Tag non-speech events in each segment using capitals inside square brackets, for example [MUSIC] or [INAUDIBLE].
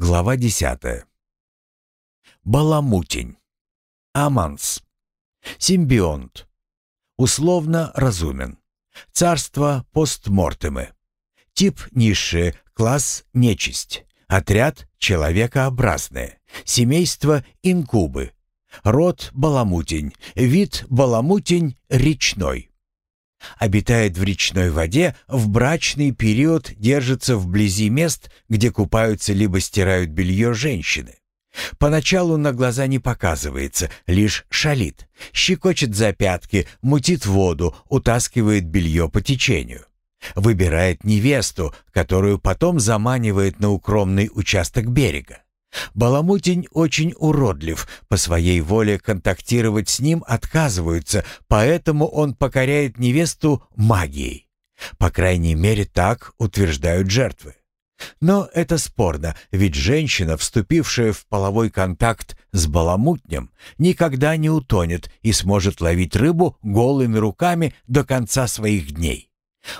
Глава десятая. Баламутень. Аманс. Симбионт. Условно разумен. Царство постмортемы. Тип низшие, класс нечисть. Отряд человекообразные. Семейство инкубы. Род баламутень. Вид баламутень речной. Обитает в речной воде, в брачный период держится вблизи мест, где купаются либо стирают белье женщины. Поначалу на глаза не показывается, лишь шалит, щекочет за пятки, мутит воду, утаскивает белье по течению. Выбирает невесту, которую потом заманивает на укромный участок берега. Баламутень очень уродлив, по своей воле контактировать с ним отказываются, поэтому он покоряет невесту магией. По крайней мере, так утверждают жертвы. Но это спорно, ведь женщина, вступившая в половой контакт с баламутнем, никогда не утонет и сможет ловить рыбу голыми руками до конца своих дней.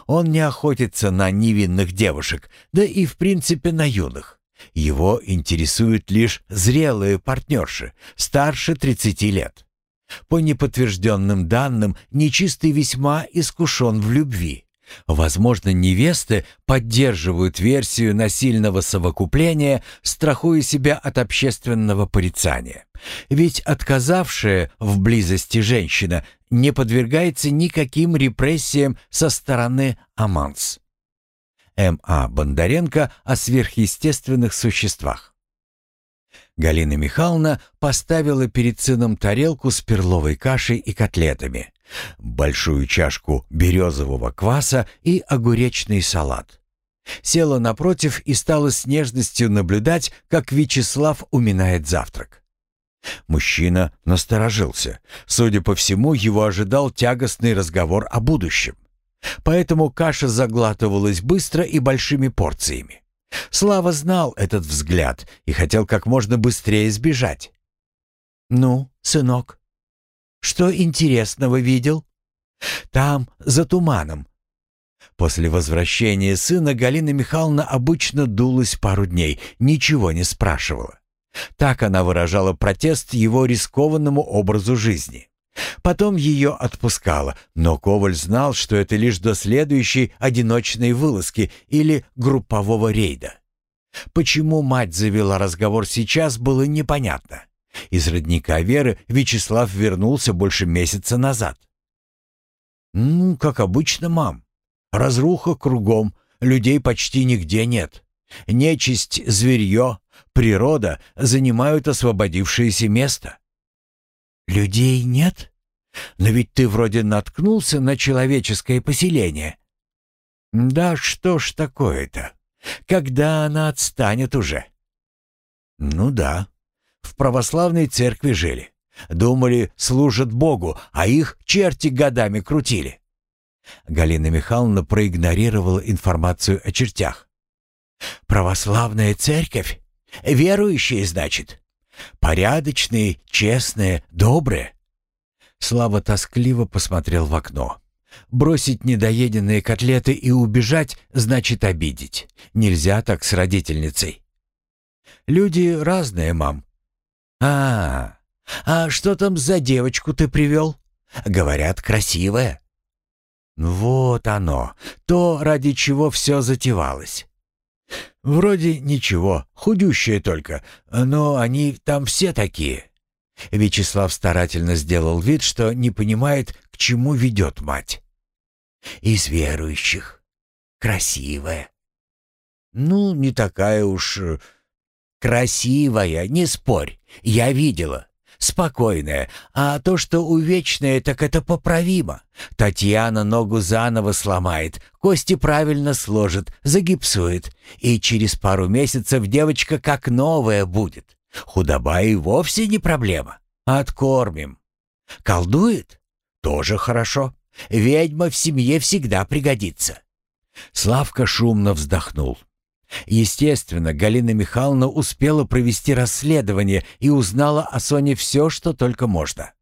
Он не охотится на невинных девушек, да и в принципе на юных. Его интересуют лишь зрелые партнерши, старше 30 лет. По неподтвержденным данным, нечистый весьма искушен в любви. Возможно, невесты поддерживают версию насильного совокупления, страхуя себя от общественного порицания. Ведь отказавшая в близости женщина не подвергается никаким репрессиям со стороны Аманс. М.А. Бондаренко о сверхъестественных существах. Галина Михайловна поставила перед сыном тарелку с перловой кашей и котлетами, большую чашку березового кваса и огуречный салат. Села напротив и стала с нежностью наблюдать, как Вячеслав уминает завтрак. Мужчина насторожился. Судя по всему, его ожидал тягостный разговор о будущем. Поэтому каша заглатывалась быстро и большими порциями. Слава знал этот взгляд и хотел как можно быстрее сбежать. «Ну, сынок, что интересного видел?» «Там, за туманом». После возвращения сына Галина Михайловна обычно дулась пару дней, ничего не спрашивала. Так она выражала протест его рискованному образу жизни. Потом ее отпускало, но Коваль знал, что это лишь до следующей одиночной вылазки или группового рейда. Почему мать завела разговор сейчас, было непонятно. Из родника Веры Вячеслав вернулся больше месяца назад. «Ну, как обычно, мам. Разруха кругом, людей почти нигде нет. Нечисть, зверье, природа занимают освободившееся место. «Людей нет? Но ведь ты вроде наткнулся на человеческое поселение». «Да что ж такое-то? Когда она отстанет уже?» «Ну да. В православной церкви жили. Думали, служат Богу, а их черти годами крутили». Галина Михайловна проигнорировала информацию о чертях. «Православная церковь? Верующие, значит? Порядочные, честные, добрые. Слава тоскливо посмотрел в окно. Бросить недоеденные котлеты и убежать значит обидеть. Нельзя так с родительницей. Люди разные, мам. А, а что там за девочку ты привел? Говорят, красивая. Вот оно, то, ради чего все затевалось. «Вроде ничего, худющие только, но они там все такие». Вячеслав старательно сделал вид, что не понимает, к чему ведет мать. «Из верующих. Красивая». «Ну, не такая уж... Э, красивая, не спорь. Я видела спокойная, а то, что увечное, так это поправимо. Татьяна ногу заново сломает, кости правильно сложит, загипсует, и через пару месяцев девочка как новая будет. Худоба и вовсе не проблема. Откормим. Колдует? Тоже хорошо. Ведьма в семье всегда пригодится. Славка шумно вздохнул. Естественно, Галина Михайловна успела провести расследование и узнала о Соне все, что только можно.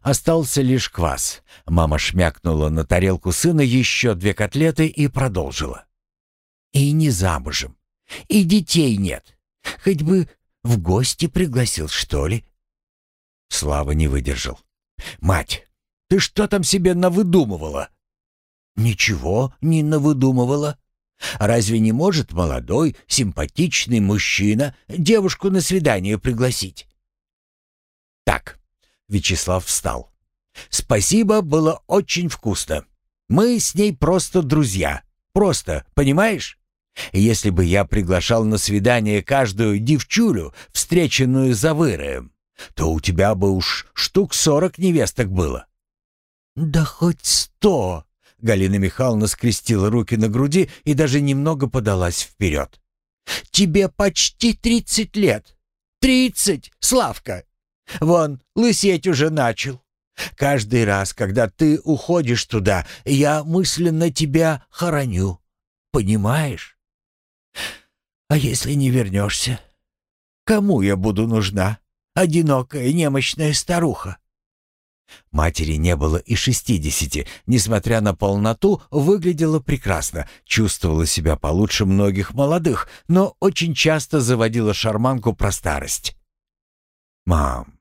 Остался лишь квас. Мама шмякнула на тарелку сына еще две котлеты и продолжила. «И не замужем. И детей нет. Хоть бы в гости пригласил, что ли?» Слава не выдержал. «Мать, ты что там себе навыдумывала?» «Ничего не навыдумывала. Разве не может молодой, симпатичный мужчина девушку на свидание пригласить?» «Так», — Вячеслав встал. «Спасибо, было очень вкусно. Мы с ней просто друзья. Просто, понимаешь? Если бы я приглашал на свидание каждую девчулю, встреченную за выроем, то у тебя бы уж штук сорок невесток было». «Да хоть сто!» Галина Михайловна скрестила руки на груди и даже немного подалась вперед. «Тебе почти тридцать лет. Тридцать, Славка! Вон, лысеть уже начал. Каждый раз, когда ты уходишь туда, я мысленно тебя хороню. Понимаешь? А если не вернешься? Кому я буду нужна? Одинокая немощная старуха. Матери не было и шестидесяти, несмотря на полноту, выглядела прекрасно, чувствовала себя получше многих молодых, но очень часто заводила шарманку про старость. «Мам,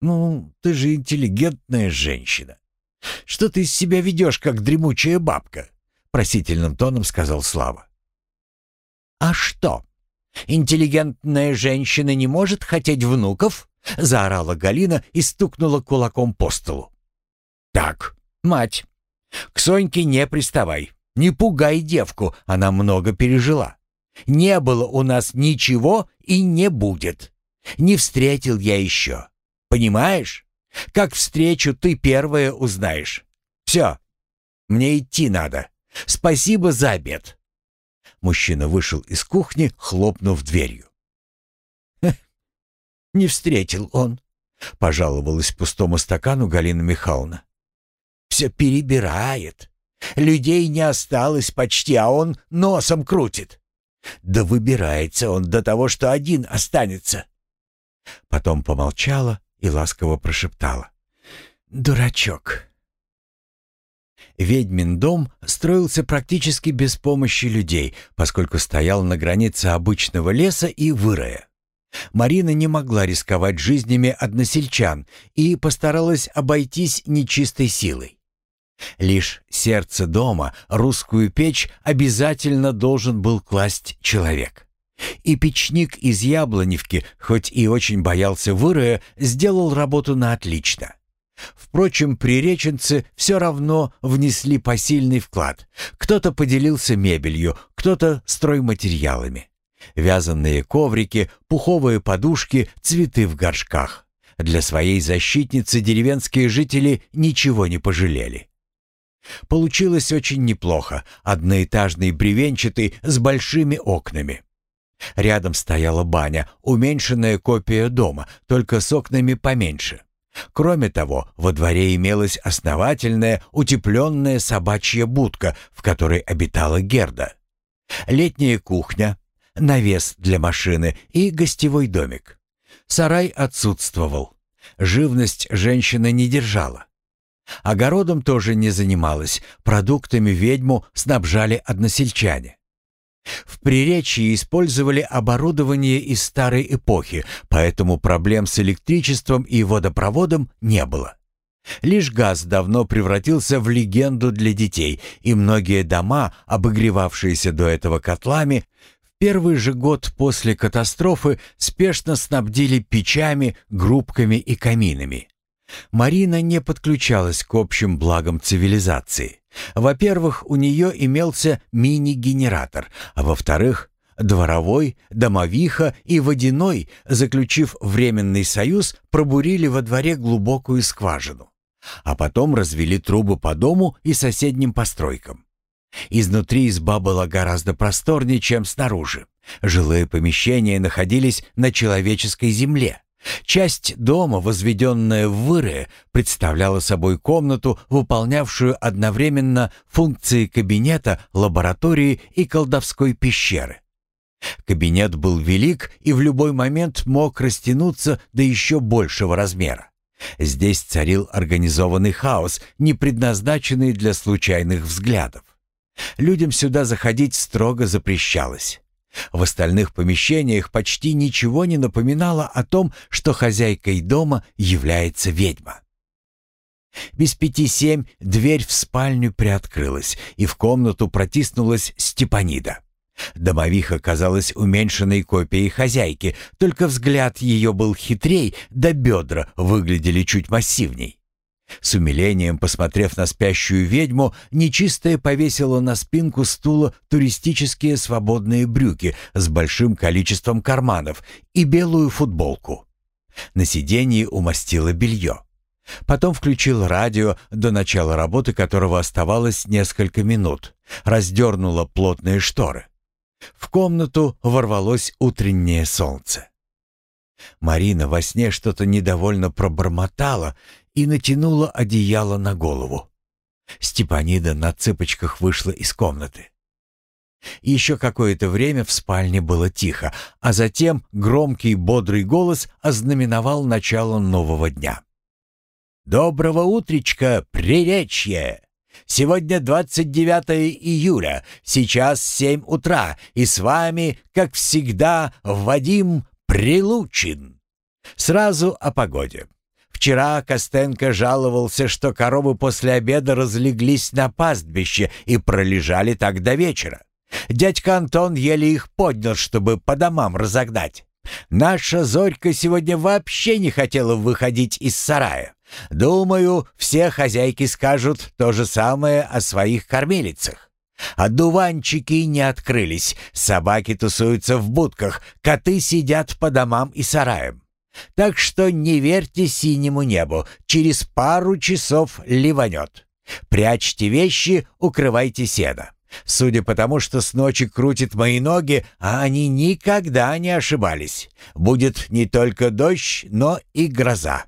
ну, ты же интеллигентная женщина. Что ты из себя ведешь, как дремучая бабка?» Просительным тоном сказал Слава. «А что? Интеллигентная женщина не может хотеть внуков?» Заорала Галина и стукнула кулаком по столу. «Так, мать, к Соньке не приставай. Не пугай девку, она много пережила. Не было у нас ничего и не будет. Не встретил я еще. Понимаешь? Как встречу, ты первая узнаешь. Все, мне идти надо. Спасибо за обед». Мужчина вышел из кухни, хлопнув дверью. «Не встретил он», — пожаловалась пустому стакану Галина Михайловна. «Все перебирает. Людей не осталось почти, а он носом крутит. Да выбирается он до того, что один останется». Потом помолчала и ласково прошептала. «Дурачок». Ведьмин дом строился практически без помощи людей, поскольку стоял на границе обычного леса и вырая. Марина не могла рисковать жизнями односельчан и постаралась обойтись нечистой силой. Лишь сердце дома, русскую печь, обязательно должен был класть человек. И печник из Яблоневки, хоть и очень боялся вырая, сделал работу на отлично. Впрочем, приреченцы все равно внесли посильный вклад. Кто-то поделился мебелью, кто-то стройматериалами. Вязаные коврики, пуховые подушки, цветы в горшках. Для своей защитницы деревенские жители ничего не пожалели. Получилось очень неплохо, одноэтажный бревенчатый с большими окнами. Рядом стояла баня, уменьшенная копия дома, только с окнами поменьше. Кроме того, во дворе имелась основательная, утепленная собачья будка, в которой обитала Герда. Летняя кухня, навес для машины и гостевой домик. Сарай отсутствовал. Живность женщина не держала. Огородом тоже не занималась, продуктами ведьму снабжали односельчане. В Приречье использовали оборудование из старой эпохи, поэтому проблем с электричеством и водопроводом не было. Лишь газ давно превратился в легенду для детей, и многие дома, обогревавшиеся до этого котлами, первый же год после катастрофы спешно снабдили печами, грубками и каминами. Марина не подключалась к общим благам цивилизации. Во-первых, у нее имелся мини-генератор, а во-вторых, дворовой, домовиха и водяной, заключив временный союз, пробурили во дворе глубокую скважину. А потом развели трубы по дому и соседним постройкам. Изнутри изба была гораздо просторнее, чем снаружи. Жилые помещения находились на человеческой земле. Часть дома, возведенная в вырые, представляла собой комнату, выполнявшую одновременно функции кабинета, лаборатории и колдовской пещеры. Кабинет был велик и в любой момент мог растянуться до еще большего размера. Здесь царил организованный хаос, не предназначенный для случайных взглядов. Людям сюда заходить строго запрещалось. В остальных помещениях почти ничего не напоминало о том, что хозяйкой дома является ведьма. Без пяти семь дверь в спальню приоткрылась, и в комнату протиснулась Степанида. Домовиха казалась уменьшенной копией хозяйки, только взгляд ее был хитрей, да бедра выглядели чуть массивней. С умилением посмотрев на спящую ведьму, нечистая повесила на спинку стула туристические свободные брюки с большим количеством карманов и белую футболку. На сиденье умастила белье. Потом включил радио, до начала работы которого оставалось несколько минут, раздернула плотные шторы. В комнату ворвалось утреннее солнце. Марина во сне что-то недовольно пробормотала и натянула одеяло на голову. Степанида на цыпочках вышла из комнаты. Еще какое-то время в спальне было тихо, а затем громкий бодрый голос ознаменовал начало нового дня. «Доброго утречка, приречье! Сегодня 29 июля, сейчас 7 утра, и с вами, как всегда, Вадим Прилучин. Сразу о погоде. Вчера Костенко жаловался, что коровы после обеда разлеглись на пастбище и пролежали так до вечера. Дядька Антон еле их поднял, чтобы по домам разогнать. Наша Зорька сегодня вообще не хотела выходить из сарая. Думаю, все хозяйки скажут то же самое о своих кормилицах. Одуванчики не открылись, собаки тусуются в будках, коты сидят по домам и сараям. Так что не верьте синему небу, через пару часов ливанет. Прячьте вещи, укрывайте сено. Судя по тому, что с ночи крутит мои ноги, а они никогда не ошибались. Будет не только дождь, но и гроза.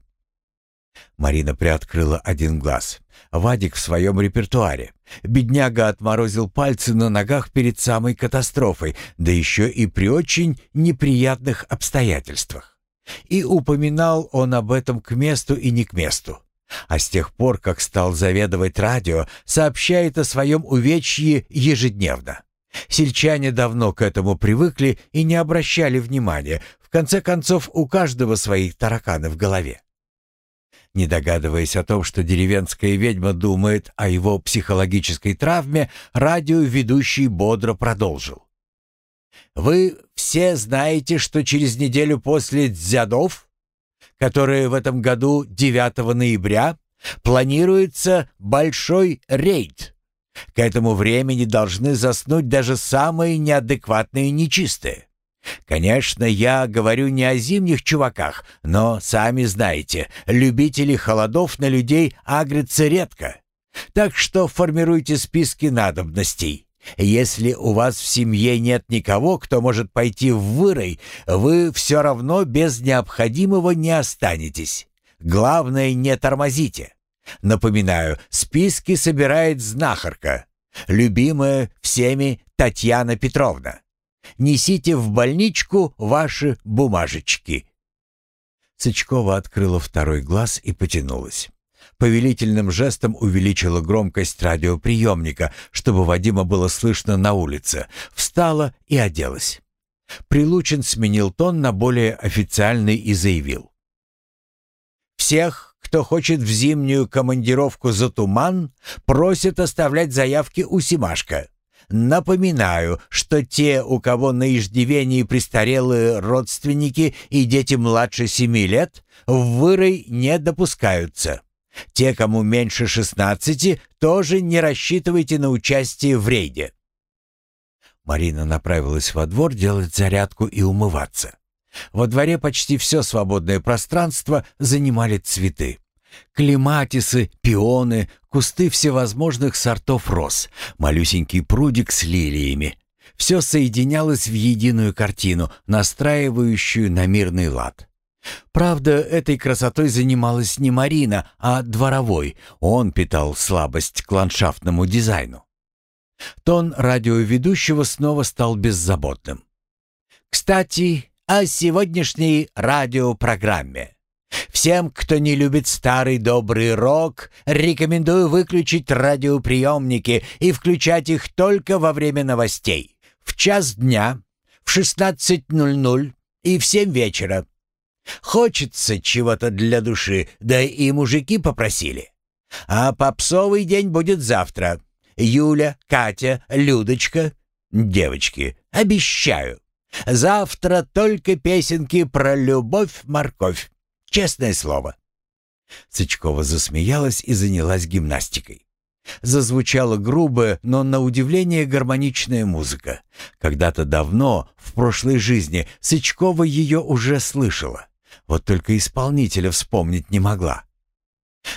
Марина приоткрыла один глаз. Вадик в своем репертуаре. Бедняга отморозил пальцы на ногах перед самой катастрофой, да еще и при очень неприятных обстоятельствах. И упоминал он об этом к месту и не к месту. А с тех пор, как стал заведовать радио, сообщает о своем увечье ежедневно. Сельчане давно к этому привыкли и не обращали внимания. В конце концов, у каждого свои тараканы в голове. Не догадываясь о том, что деревенская ведьма думает о его психологической травме, радиоведущий бодро продолжил. «Вы все знаете, что через неделю после Дзядов, которые в этом году 9 ноября, планируется большой рейд. К этому времени должны заснуть даже самые неадекватные нечистые. Конечно, я говорю не о зимних чуваках, но, сами знаете, любители холодов на людей агрятся редко. Так что формируйте списки надобностей. Если у вас в семье нет никого, кто может пойти в вырой, вы все равно без необходимого не останетесь. Главное, не тормозите. Напоминаю, списки собирает знахарка, любимая всеми Татьяна Петровна. Несите в больничку ваши бумажечки». Сычкова открыла второй глаз и потянулась. Повелительным жестом увеличила громкость радиоприемника, чтобы Вадима было слышно на улице. Встала и оделась. Прилучин сменил тон на более официальный и заявил. «Всех, кто хочет в зимнюю командировку за туман, просят оставлять заявки у Симашка. Напоминаю, что те, у кого на иждивении престарелые родственники и дети младше семи лет, в вырой не допускаются. Те, кому меньше шестнадцати, тоже не рассчитывайте на участие в рейде. Марина направилась во двор делать зарядку и умываться. Во дворе почти все свободное пространство занимали цветы. Клематисы, пионы, кусты всевозможных сортов роз, малюсенький прудик с лилиями. Все соединялось в единую картину, настраивающую на мирный лад. Правда, этой красотой занималась не Марина, а дворовой. Он питал слабость к ландшафтному дизайну. Тон радиоведущего снова стал беззаботным. «Кстати, о сегодняшней радиопрограмме. Всем, кто не любит старый добрый рок, рекомендую выключить радиоприемники и включать их только во время новостей. В час дня, в в 16.00 и в 7 вечера. Хочется чего-то для души, да и мужики попросили. А попсовый день будет завтра. Юля, Катя, Людочка. Девочки, обещаю. Завтра только песенки про любовь-морковь. Честное слово. Сычкова засмеялась и занялась гимнастикой. Зазвучала грубая, но на удивление гармоничная музыка. Когда-то давно, в прошлой жизни, Сычкова ее уже слышала. Вот только исполнителя вспомнить не могла.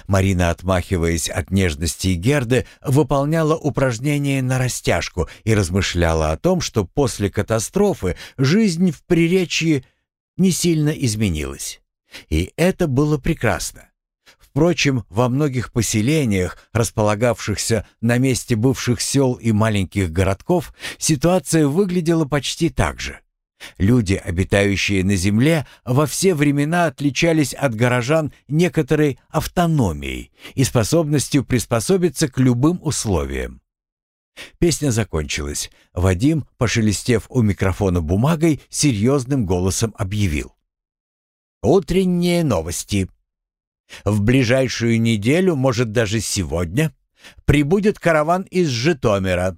Марина, отмахиваясь от нежности Герды, выполняла упражнения на растяжку и размышляла о том, что после катастрофы жизнь в Приречье не сильно изменилась. И это было прекрасно. Впрочем, во многих поселениях, располагавшихся на месте бывших сел и маленьких городков, ситуация выглядела почти так же. Люди, обитающие на земле, во все времена отличались от горожан некоторой автономией и способностью приспособиться к любым условиям. Песня закончилась. Вадим, пошелестев у микрофона бумагой, серьезным голосом объявил. «Утренние новости. В ближайшую неделю, может даже сегодня, прибудет караван из Житомира.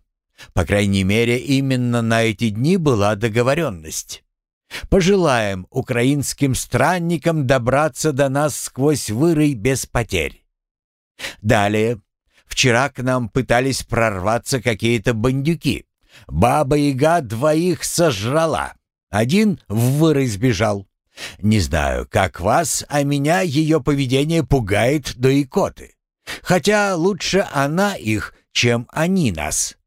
По крайней мере, именно на эти дни была договоренность. Пожелаем украинским странникам добраться до нас сквозь вырой без потерь. Далее. Вчера к нам пытались прорваться какие-то бандюки. Баба-яга двоих сожрала. Один в вырой сбежал. Не знаю, как вас, а меня ее поведение пугает до икоты. Хотя лучше она их, чем они нас.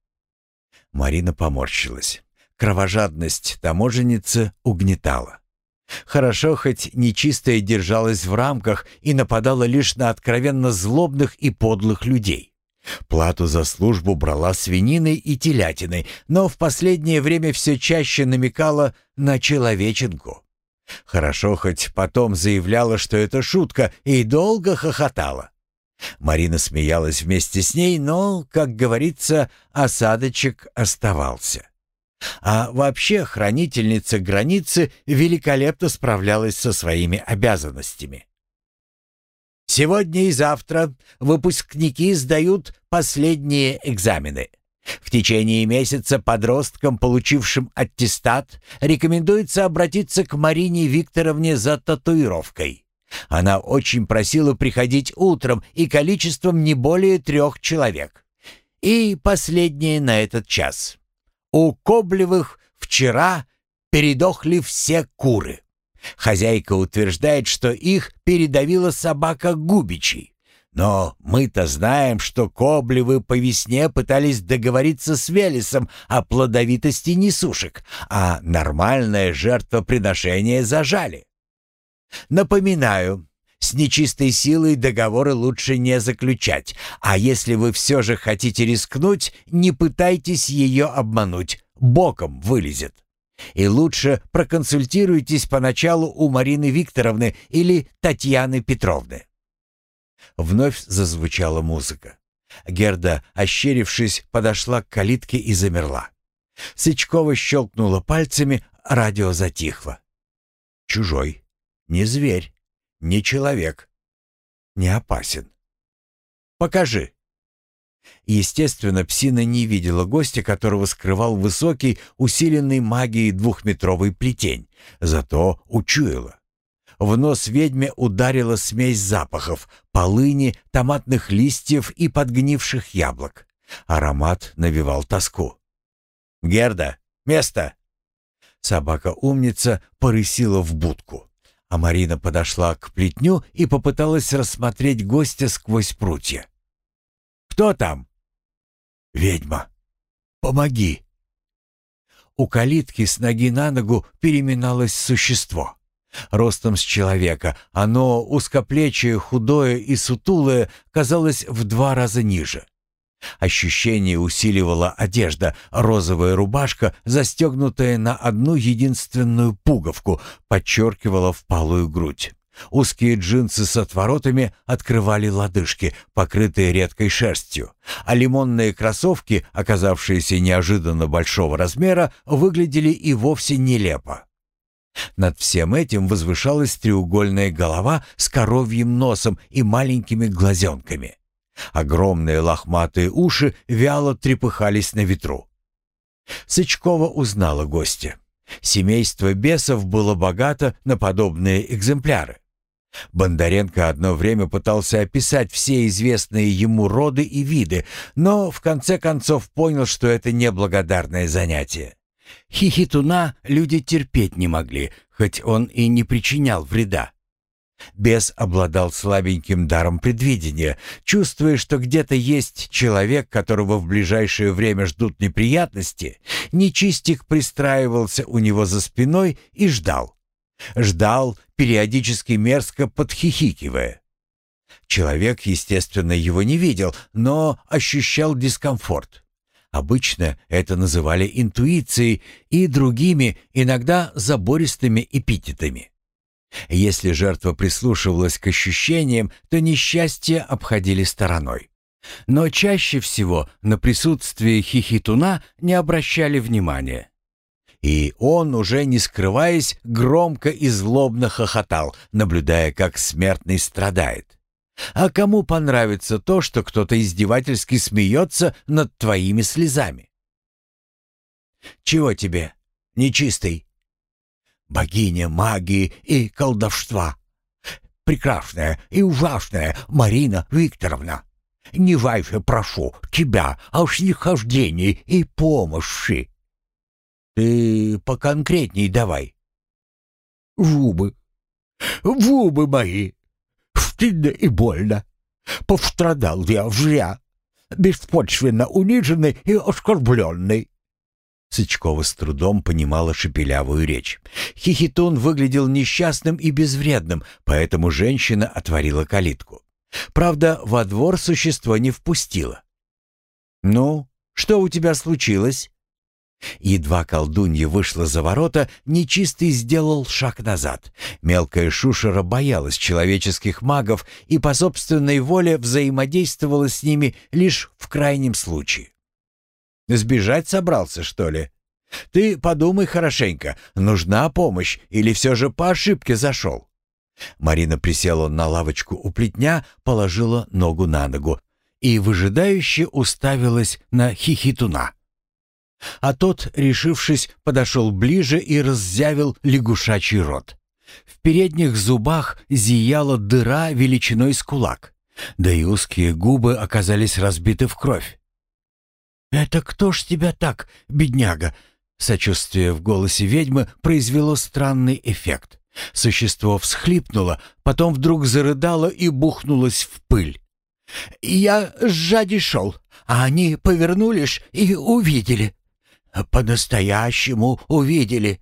Марина поморщилась. Кровожадность таможенницы угнетала. Хорошо, хоть нечистая держалась в рамках и нападала лишь на откровенно злобных и подлых людей. Плату за службу брала свининой и телятиной, но в последнее время все чаще намекала на человеченку. Хорошо, хоть потом заявляла, что это шутка, и долго хохотала. Марина смеялась вместе с ней, но, как говорится, осадочек оставался. А вообще хранительница границы великолепно справлялась со своими обязанностями. Сегодня и завтра выпускники сдают последние экзамены. В течение месяца подросткам, получившим аттестат, рекомендуется обратиться к Марине Викторовне за татуировкой. Она очень просила приходить утром и количеством не более трех человек. И последнее на этот час. У Коблевых вчера передохли все куры. Хозяйка утверждает, что их передавила собака Губичи. Но мы-то знаем, что Коблевы по весне пытались договориться с Велесом о плодовитости несушек, а нормальное жертвоприношение зажали. Напоминаю, с нечистой силой договоры лучше не заключать, а если вы все же хотите рискнуть, не пытайтесь ее обмануть, боком вылезет. И лучше проконсультируйтесь поначалу у Марины Викторовны или Татьяны Петровны. Вновь зазвучала музыка. Герда, ощерившись, подошла к калитке и замерла. Сычкова щелкнула пальцами, радио затихло. «Чужой», не зверь, не человек, не опасен. Покажи. Естественно, псина не видела гостя, которого скрывал высокий, усиленный магией двухметровый плетень, зато учуяла. В нос ведьме ударила смесь запахов — полыни, томатных листьев и подгнивших яблок. Аромат навевал тоску. «Герда, место!» Собака-умница порысила в будку. А Марина подошла к плетню и попыталась рассмотреть гостя сквозь прутья. «Кто там?» «Ведьма. Помоги!» У калитки с ноги на ногу переминалось существо. Ростом с человека, оно узкоплечие, худое и сутулое, казалось в два раза ниже. Ощущение усиливала одежда, розовая рубашка, застегнутая на одну единственную пуговку, подчеркивала впалую грудь. Узкие джинсы с отворотами открывали лодыжки, покрытые редкой шерстью, а лимонные кроссовки, оказавшиеся неожиданно большого размера, выглядели и вовсе нелепо. Над всем этим возвышалась треугольная голова с коровьим носом и маленькими глазенками. Огромные лохматые уши вяло трепыхались на ветру. Сычкова узнала гостя. Семейство бесов было богато на подобные экземпляры. Бондаренко одно время пытался описать все известные ему роды и виды, но в конце концов понял, что это неблагодарное занятие. Хихитуна люди терпеть не могли, хоть он и не причинял вреда. Бес обладал слабеньким даром предвидения, чувствуя, что где-то есть человек, которого в ближайшее время ждут неприятности, нечистик пристраивался у него за спиной и ждал. Ждал, периодически мерзко подхихикивая. Человек, естественно, его не видел, но ощущал дискомфорт. Обычно это называли интуицией и другими, иногда забористыми эпитетами. Если жертва прислушивалась к ощущениям, то несчастья обходили стороной. Но чаще всего на присутствие хихитуна не обращали внимания. И он, уже не скрываясь, громко и злобно хохотал, наблюдая, как смертный страдает. А кому понравится то, что кто-то издевательски смеется над твоими слезами? «Чего тебе, нечистый?» Богиня магии и колдовства. Прекрасная и ужасная Марина Викторовна, не вайфе прошу тебя о снисхождении и помощи. Ты поконкретней давай. Зубы, зубы мои, стыдно и больно. Пострадал я зря, беспочвенно униженный и оскорбленный. Сычкова с трудом понимала шепелявую речь. Хихитон выглядел несчастным и безвредным, поэтому женщина отворила калитку. Правда, во двор существо не впустило. «Ну, что у тебя случилось?» Едва колдунья вышла за ворота, нечистый сделал шаг назад. Мелкая шушера боялась человеческих магов и по собственной воле взаимодействовала с ними лишь в крайнем случае. Сбежать собрался, что ли? Ты подумай хорошенько, нужна помощь или все же по ошибке зашел?» Марина присела на лавочку у плетня, положила ногу на ногу и выжидающе уставилась на хихитуна. А тот, решившись, подошел ближе и раззявил лягушачий рот. В передних зубах зияла дыра величиной с кулак, да и узкие губы оказались разбиты в кровь. «Это кто ж тебя так, бедняга?» Сочувствие в голосе ведьмы произвело странный эффект. Существо всхлипнуло, потом вдруг зарыдало и бухнулось в пыль. «Я сзади шел, а они повернулись и увидели. По-настоящему увидели.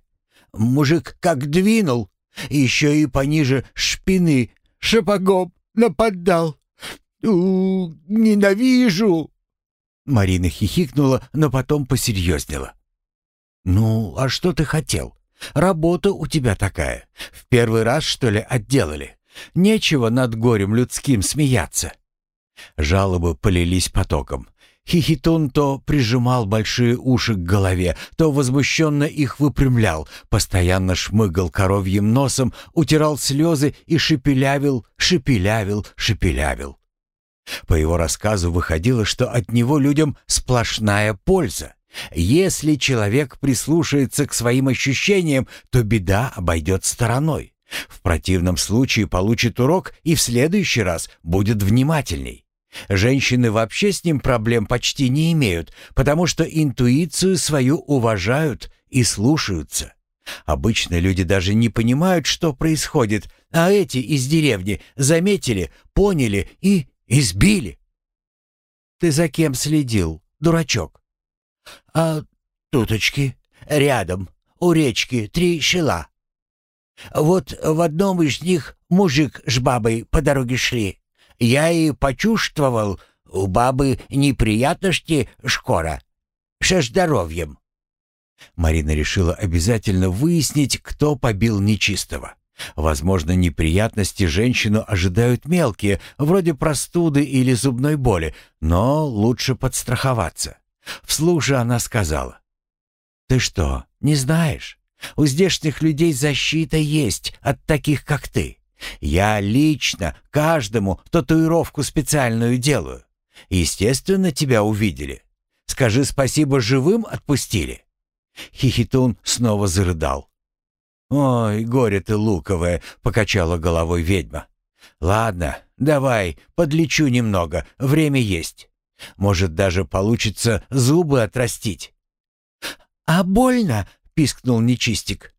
Мужик как двинул, еще и пониже шпины шапогом нападал. У, ненавижу!» Марина хихикнула, но потом посерьезнела. «Ну, а что ты хотел? Работа у тебя такая. В первый раз, что ли, отделали? Нечего над горем людским смеяться». Жалобы полились потоком. Хихитун то прижимал большие уши к голове, то возмущенно их выпрямлял, постоянно шмыгал коровьим носом, утирал слезы и шепелявил, шепелявил, шепелявил. По его рассказу выходило, что от него людям сплошная польза. Если человек прислушается к своим ощущениям, то беда обойдет стороной. В противном случае получит урок и в следующий раз будет внимательней. Женщины вообще с ним проблем почти не имеют, потому что интуицию свою уважают и слушаются. Обычно люди даже не понимают, что происходит, а эти из деревни заметили, поняли и Избили? Ты за кем следил, дурачок? А туточки, рядом, у речки, три щела. Вот в одном из них мужик с бабой по дороге шли. Я и почувствовал, у бабы неприятности скоро. Со здоровьем. Марина решила обязательно выяснить, кто побил нечистого. Возможно, неприятности женщину ожидают мелкие, вроде простуды или зубной боли, но лучше подстраховаться. Вслух же она сказала. «Ты что, не знаешь? У здешних людей защита есть от таких, как ты. Я лично каждому татуировку специальную делаю. Естественно, тебя увидели. Скажи спасибо, живым отпустили». Хихитун снова зарыдал. «Ой, горе ты луковое!» — покачала головой ведьма. «Ладно, давай, подлечу немного, время есть. Может, даже получится зубы отрастить». «А больно?» — пискнул нечистик.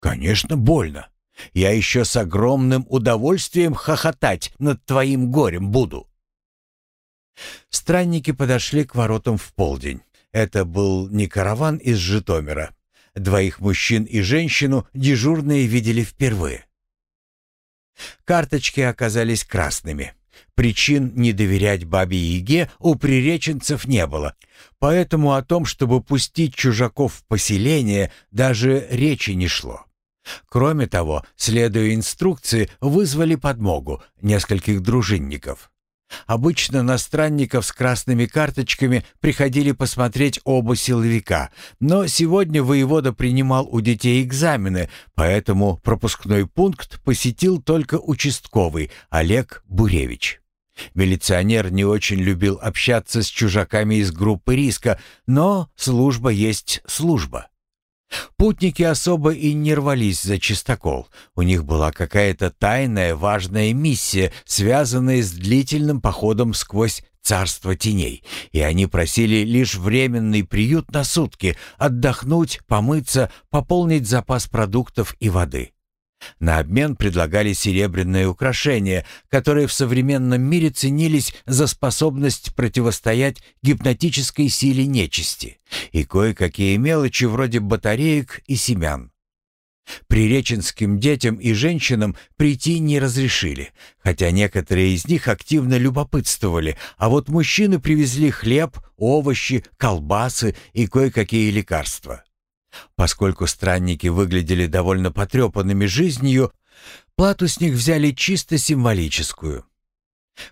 «Конечно, больно. Я еще с огромным удовольствием хохотать над твоим горем буду». Странники подошли к воротам в полдень. Это был не караван из Житомира. Двоих мужчин и женщину дежурные видели впервые. Карточки оказались красными. Причин не доверять бабе Яге у приреченцев не было, поэтому о том, чтобы пустить чужаков в поселение, даже речи не шло. Кроме того, следуя инструкции, вызвали подмогу нескольких дружинников. Обычно на странников с красными карточками приходили посмотреть оба силовика, но сегодня воевода принимал у детей экзамены, поэтому пропускной пункт посетил только участковый Олег Буревич. Милиционер не очень любил общаться с чужаками из группы риска, но служба есть служба. Путники особо и не рвались за чистокол. У них была какая-то тайная важная миссия, связанная с длительным походом сквозь царство теней, и они просили лишь временный приют на сутки, отдохнуть, помыться, пополнить запас продуктов и воды. На обмен предлагали серебряные украшения, которые в современном мире ценились за способность противостоять гипнотической силе нечисти и кое-какие мелочи вроде батареек и семян. Приреченским детям и женщинам прийти не разрешили, хотя некоторые из них активно любопытствовали, а вот мужчины привезли хлеб, овощи, колбасы и кое-какие лекарства. Поскольку странники выглядели довольно потрепанными жизнью, плату с них взяли чисто символическую.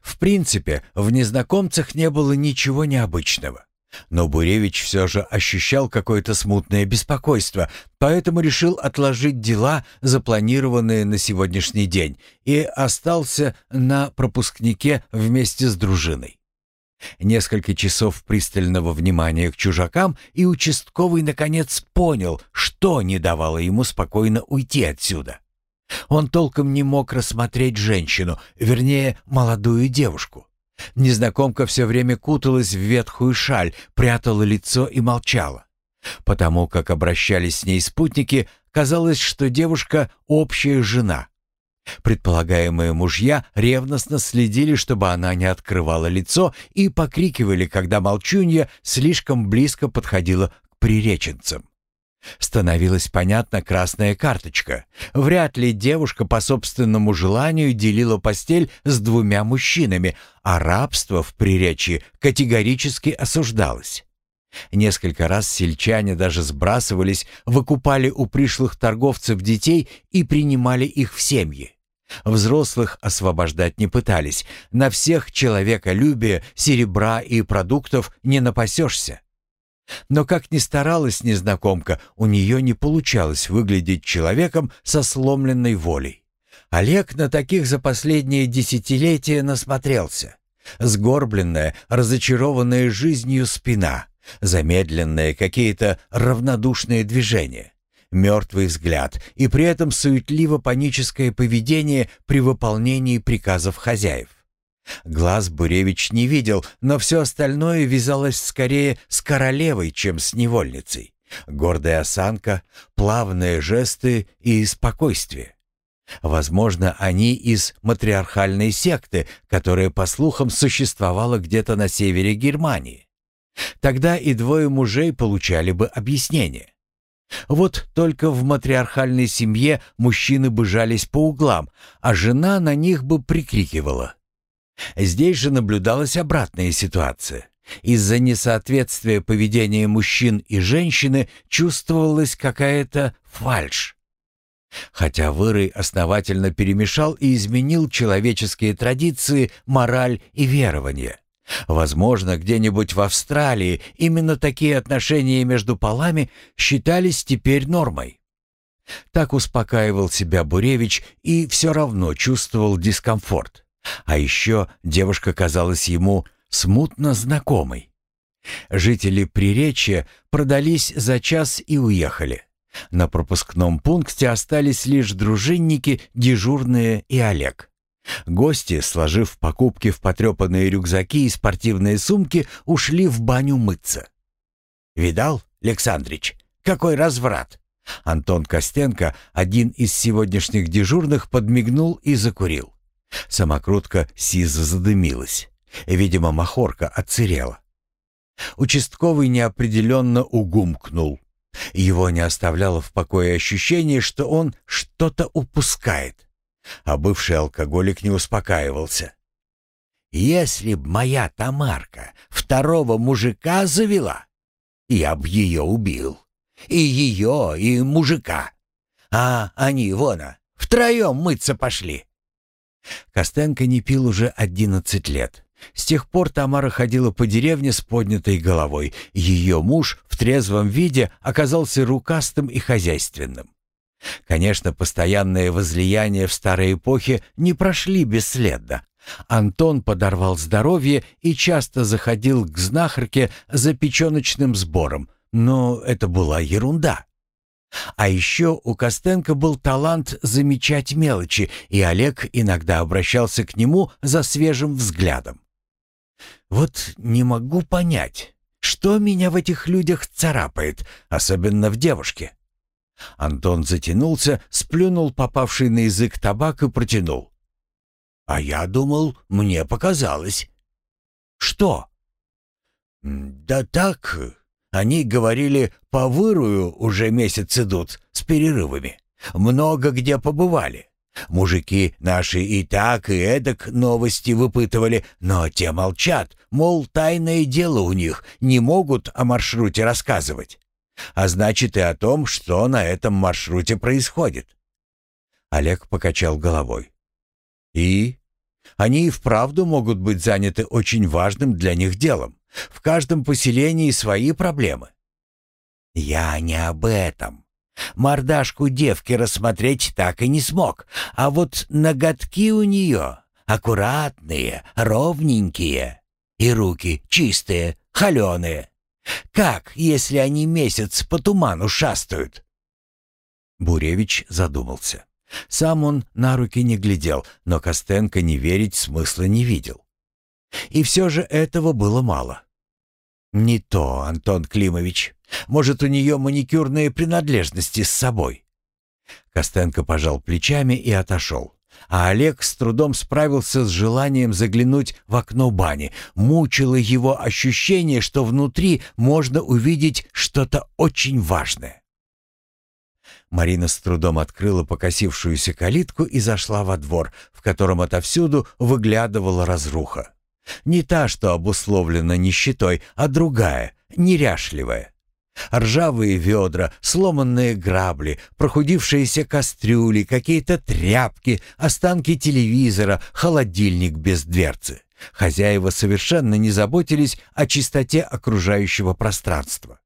В принципе, в незнакомцах не было ничего необычного. Но Буревич все же ощущал какое-то смутное беспокойство, поэтому решил отложить дела, запланированные на сегодняшний день, и остался на пропускнике вместе с дружиной. Несколько часов пристального внимания к чужакам, и участковый наконец понял, что не давало ему спокойно уйти отсюда. Он толком не мог рассмотреть женщину, вернее, молодую девушку. Незнакомка все время куталась в ветхую шаль, прятала лицо и молчала. Потому как обращались с ней спутники, казалось, что девушка — общая жена — Предполагаемые мужья ревностно следили, чтобы она не открывала лицо, и покрикивали, когда молчунья слишком близко подходила к приреченцам. Становилась понятна красная карточка. Вряд ли девушка по собственному желанию делила постель с двумя мужчинами, а рабство в приречии категорически осуждалось. Несколько раз сельчане даже сбрасывались, выкупали у пришлых торговцев детей и принимали их в семьи. Взрослых освобождать не пытались. На всех человеколюбие, серебра и продуктов не напасешься. Но как ни старалась незнакомка, у нее не получалось выглядеть человеком со сломленной волей. Олег на таких за последние десятилетия насмотрелся. Сгорбленная, разочарованная жизнью спина — Замедленные какие-то равнодушные движения, мертвый взгляд и при этом суетливо-паническое поведение при выполнении приказов хозяев. Глаз Буревич не видел, но все остальное вязалось скорее с королевой, чем с невольницей. Гордая осанка, плавные жесты и спокойствие. Возможно, они из матриархальной секты, которая, по слухам, существовала где-то на севере Германии. Тогда и двое мужей получали бы объяснение. Вот только в матриархальной семье мужчины бы жались по углам, а жена на них бы прикрикивала. Здесь же наблюдалась обратная ситуация. Из-за несоответствия поведения мужчин и женщины чувствовалась какая-то фальшь. хотя Вырый основательно перемешал и изменил человеческие традиции, мораль и верования. Возможно, где-нибудь в Австралии именно такие отношения между полами считались теперь нормой. Так успокаивал себя Буревич и все равно чувствовал дискомфорт. А еще девушка казалась ему смутно знакомой. Жители Приречья продались за час и уехали. На пропускном пункте остались лишь дружинники, дежурные и Олег. Гости, сложив покупки в потрепанные рюкзаки и спортивные сумки, ушли в баню мыться. «Видал, Александрич, какой разврат!» Антон Костенко, один из сегодняшних дежурных, подмигнул и закурил. Самокрутка сизо задымилась. Видимо, махорка отсырела. Участковый неопределенно угумкнул. Его не оставляло в покое ощущение, что он что-то упускает. А бывший алкоголик не успокаивался. «Если б моя Тамарка второго мужика завела, я б ее убил. И ее, и мужика. А они, вона, втроем мыться пошли». Костенко не пил уже одиннадцать лет. С тех пор Тамара ходила по деревне с поднятой головой. Ее муж в трезвом виде оказался рукастым и хозяйственным. Конечно, постоянные возлияния в старой эпохе не прошли бесследно. Антон подорвал здоровье и часто заходил к знахарке за печеночным сбором, но это была ерунда. А еще у Костенко был талант замечать мелочи, и Олег иногда обращался к нему за свежим взглядом. Вот не могу понять, что меня в этих людях царапает, особенно в девушке. Антон затянулся, сплюнул попавший на язык табак и протянул. «А я думал, мне показалось». «Что?» «Да так, они говорили, по вырую уже месяц идут, с перерывами. Много где побывали. Мужики наши и так, и эдак новости выпытывали, но те молчат, мол, тайное дело у них, не могут о маршруте рассказывать. А значит и о том, что на этом маршруте происходит. Олег покачал головой. И? Они и вправду могут быть заняты очень важным для них делом. В каждом поселении свои проблемы. Я не об этом. Мордашку девки рассмотреть так и не смог, а вот ноготки у нее аккуратные, ровненькие, и руки чистые, холеные. Как, если они месяц по туману шастают?» Буревич задумался. Сам он на руки не глядел, но Костенко не верить смысла не видел. И все же этого было мало. «Не то, Антон Климович. Может, у нее маникюрные принадлежности с собой?» Костенко пожал плечами и отошел. А Олег с трудом справился с желанием заглянуть в окно бани. Мучило его ощущение, что внутри можно увидеть что-то очень важное. Марина с трудом открыла покосившуюся калитку и зашла во двор, в котором отовсюду выглядывала разруха. Не та, что обусловлена нищетой, а другая, неряшливая. Ржавые ведра, сломанные грабли, прохудившиеся кастрюли, какие-то тряпки, останки телевизора, холодильник без дверцы. Хозяева совершенно не заботились о чистоте окружающего пространства.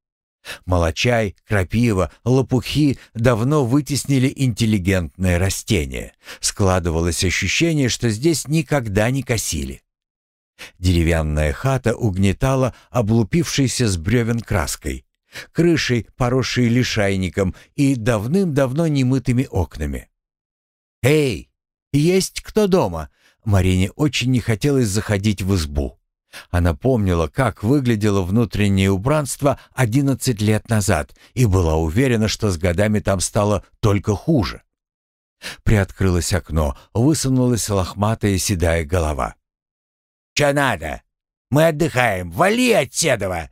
Молочай, крапива, лопухи давно вытеснили интеллигентное растение. Складывалось ощущение, что здесь никогда не косили. Деревянная хата угнетала облупившейся с бревен краской, крышей, поросшей лишайником и давным-давно немытыми окнами. «Эй, есть кто дома?» Марине очень не хотелось заходить в избу. Она помнила, как выглядело внутреннее убранство 11 лет назад и была уверена, что с годами там стало только хуже. Приоткрылось окно, высунулась лохматая седая голова. «Чё надо? Мы отдыхаем, вали от седова!»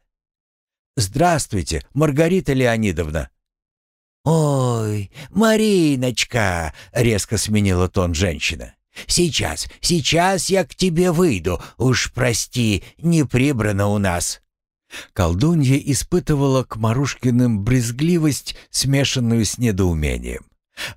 «Здравствуйте, Маргарита Леонидовна!» «Ой, Мариночка!» — резко сменила тон женщина. «Сейчас, сейчас я к тебе выйду. Уж прости, не прибрано у нас». Колдунья испытывала к Марушкиным брезгливость, смешанную с недоумением.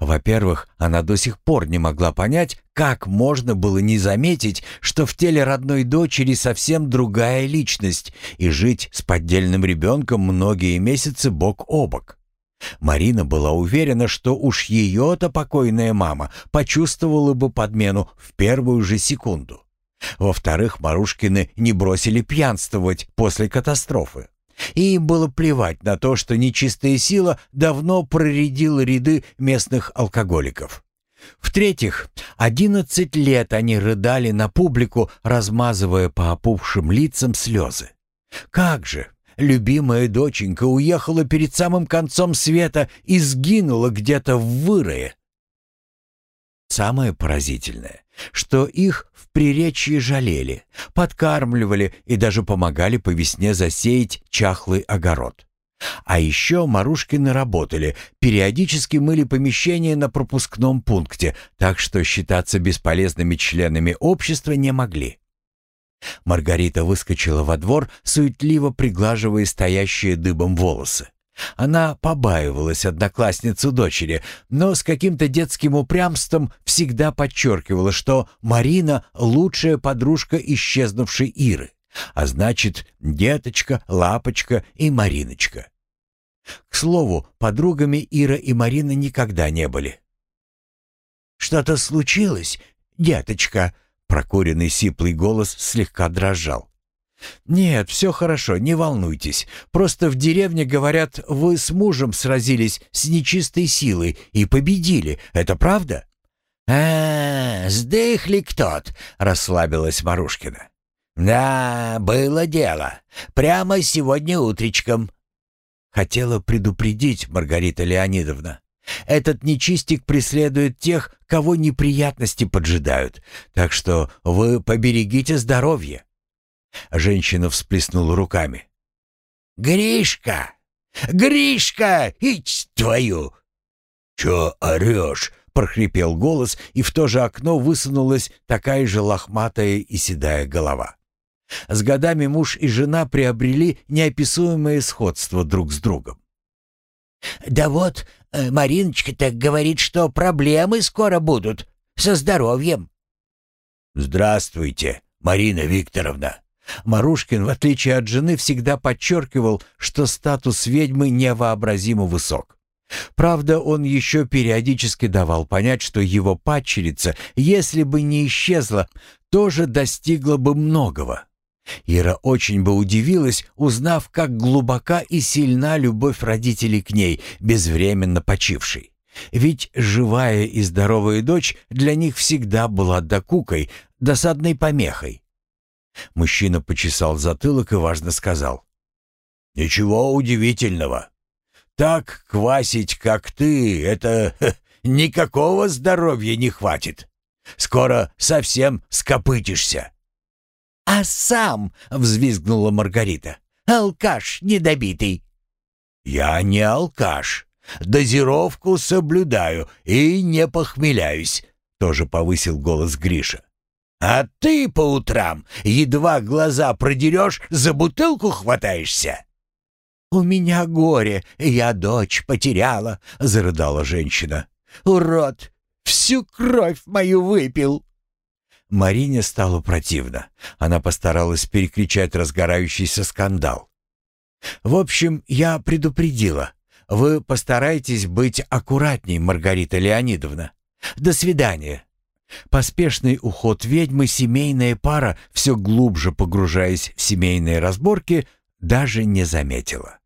Во-первых, она до сих пор не могла понять, как можно было не заметить, что в теле родной дочери совсем другая личность и жить с поддельным ребенком многие месяцы бок о бок. Марина была уверена, что уж ее-то покойная мама почувствовала бы подмену в первую же секунду. Во-вторых, Марушкины не бросили пьянствовать после катастрофы. И им было плевать на то, что нечистая сила давно проредила ряды местных алкоголиков. В-третьих, одиннадцать лет они рыдали на публику, размазывая по опухшим лицам слезы. Как же, любимая доченька уехала перед самым концом света и сгинула где-то в вырое. Самое поразительное, что их в приречье жалели, подкармливали и даже помогали по весне засеять чахлый огород. А еще Марушкины работали, периодически мыли помещения на пропускном пункте, так что считаться бесполезными членами общества не могли. Маргарита выскочила во двор, суетливо приглаживая стоящие дыбом волосы. Она побаивалась одноклассницу дочери, но с каким-то детским упрямством всегда подчеркивала, что Марина — лучшая подружка исчезнувшей Иры, а значит, деточка, лапочка и Мариночка. К слову, подругами Ира и Марина никогда не были. «Что-то случилось, деточка?» Прокуренный сиплый голос слегка дрожал. «Нет, все хорошо, не волнуйтесь. Просто в деревне, говорят, вы с мужем сразились с нечистой силой и победили. Это правда?» «А, сдыхли кто-то», — расслабилась Марушкина. «Да, было дело. Прямо сегодня утречком». Хотела предупредить Маргарита Леонидовна. Этот нечистик преследует тех, кого неприятности поджидают, так что вы поберегите здоровье. Женщина всплеснула руками. «Гришка! Гришка! Ить твою!» «Чё орёшь?» — прохрипел голос, и в то же окно высунулась такая же лохматая и седая голова. С годами муж и жена приобрели неописуемое сходство друг с другом. «Да вот, э, Мариночка так говорит, что проблемы скоро будут со здоровьем». «Здравствуйте, Марина Викторовна», Марушкин, в отличие от жены, всегда подчеркивал, что статус ведьмы невообразимо высок. Правда, он еще периодически давал понять, что его падчерица, если бы не исчезла, тоже достигла бы многого. Ира очень бы удивилась, узнав, как глубока и сильна любовь родителей к ней, безвременно почившей. Ведь живая и здоровая дочь для них всегда была докукой, досадной помехой. Мужчина почесал затылок и важно сказал. «Ничего удивительного. Так квасить, как ты, это [LAUGHS] ха, никакого здоровья не хватит. Скоро совсем скопытишься». «А сам!» — взвизгнула Маргарита. «Алкаш недобитый». «Я не алкаш. Дозировку соблюдаю и не похмеляюсь», — тоже повысил голос Гриша. А ты по утрам едва глаза продерешь, за бутылку хватаешься. «У меня горе, я дочь потеряла», — зарыдала женщина. «Урод, всю кровь мою выпил». Марине стало противно. Она постаралась перекричать разгорающийся скандал. «В общем, я предупредила. Вы постарайтесь быть аккуратней, Маргарита Леонидовна. До свидания». Поспешный уход ведьмы семейная пара, все глубже погружаясь в семейные разборки, даже не заметила.